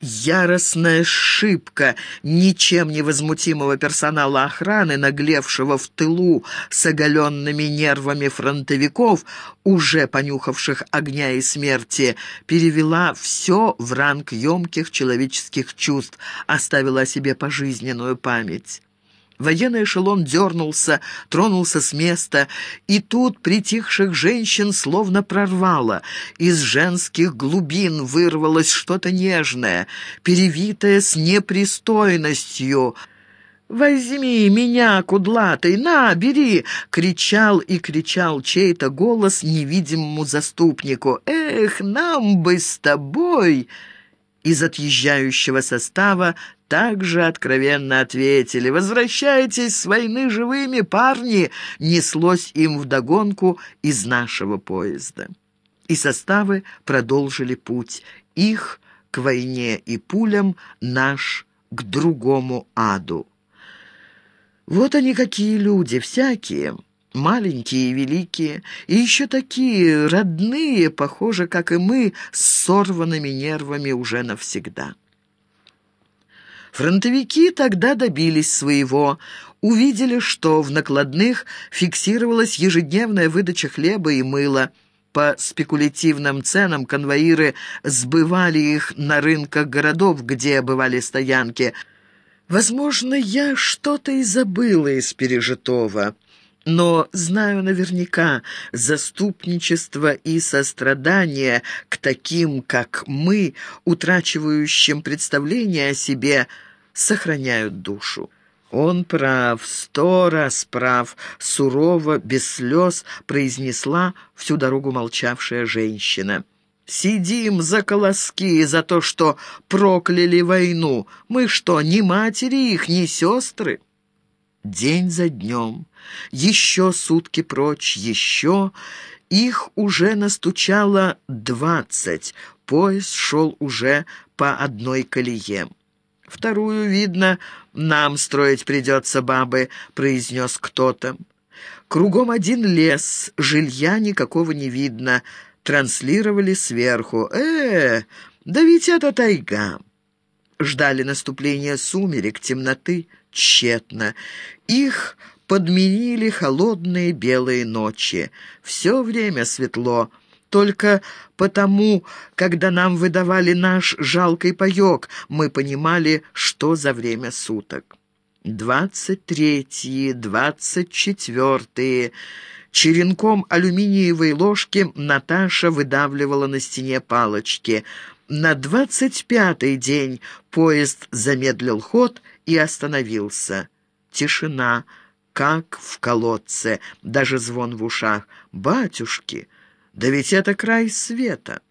Яростная шибка ничем не возмутимого персонала охраны, наглевшего в тылу с оголенными нервами фронтовиков, уже понюхавших огня и смерти, перевела все в ранг емких человеческих чувств, оставила себе пожизненную память. Военный эшелон дернулся, тронулся с места, и тут притихших женщин словно прорвало. Из женских глубин вырвалось что-то нежное, перевитое с непристойностью. «Возьми меня, кудлатый, на, бери!» — кричал и кричал чей-то голос невидимому заступнику. «Эх, нам бы с тобой!» Из отъезжающего состава также откровенно ответили «Возвращайтесь с войны живыми, парни!» неслось им вдогонку из нашего поезда. И составы продолжили путь. Их к войне и пулям, наш к другому аду. Вот они какие люди, всякие, маленькие и великие, и еще такие родные, похоже, как и мы, с сорванными нервами уже навсегда. Фронтовики тогда добились своего. Увидели, что в накладных фиксировалась ежедневная выдача хлеба и мыла. По спекулятивным ценам конвоиры сбывали их на рынках городов, где бывали стоянки. Возможно, я что-то и забыла из пережитого. Но знаю наверняка, заступничество и сострадание к таким, как мы, утрачивающим представление о себе, сохраняют душу. «Он прав, сто раз прав», — сурово, без слез произнесла всю дорогу молчавшая женщина. «Сидим за колоски за то, что прокляли войну. Мы что, ни матери их, ни сестры?» День за днем, еще сутки прочь, еще... Их уже настучало двадцать, поезд шел уже по одной колее. «Вторую, видно, нам строить придется, бабы», — произнес кто-то. «Кругом один лес, жилья никакого не видно», — транслировали сверху. «Э, да ведь это тайга». Ждали наступления сумерек, темноты тщетно. Их подменили холодные белые ночи. Все время светло, только потому, когда нам выдавали наш жалкий паёк, мы понимали, что за время суток. Двадцать третьи, двадцать четвертые... Черенком алюминиевой ложки Наташа выдавливала на стене палочки. На двадцать пятый день поезд замедлил ход и остановился. Тишина, как в колодце, даже звон в ушах. «Батюшки, да ведь это край света!»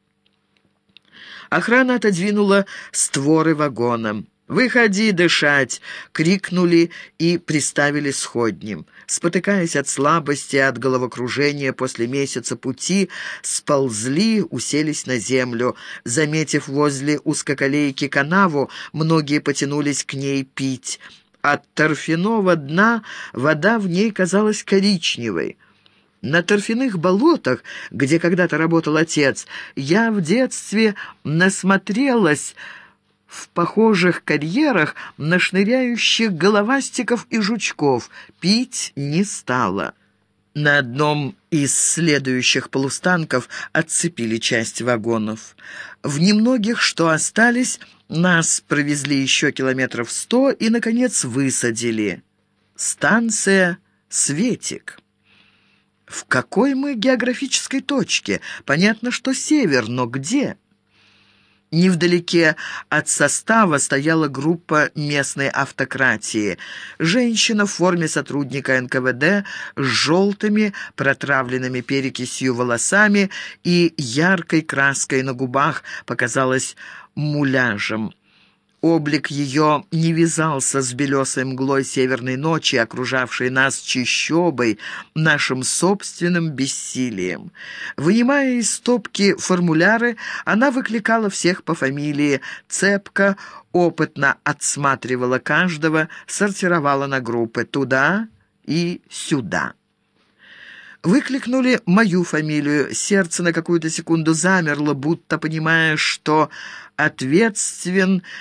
Охрана отодвинула створы вагоном. «Выходи дышать!» — крикнули и приставили сходнем. Спотыкаясь от слабости, от головокружения после месяца пути, сползли, уселись на землю. Заметив возле узкоколейки канаву, многие потянулись к ней пить. От торфяного дна вода в ней казалась коричневой. На торфяных болотах, где когда-то работал отец, я в детстве насмотрелась в похожих карьерах на головастиков и жучков. Пить не стала. На одном из следующих полустанков отцепили часть вагонов. В немногих, что остались, нас провезли еще километров сто и, наконец, высадили. Станция «Светик». В какой мы географической точке? Понятно, что север, но где? Невдалеке от состава стояла группа местной автократии. Женщина в форме сотрудника НКВД с желтыми, протравленными перекисью волосами и яркой краской на губах показалась муляжем. Облик ее не вязался с белесой мглой северной ночи, окружавшей нас чищобой, нашим собственным бессилием. Вынимая из стопки формуляры, она выкликала всех по фамилии, цепко, опытно отсматривала каждого, сортировала на группы «туда» и «сюда». Выкликнули мою фамилию. Сердце на какую-то секунду замерло, будто понимая, что ответствен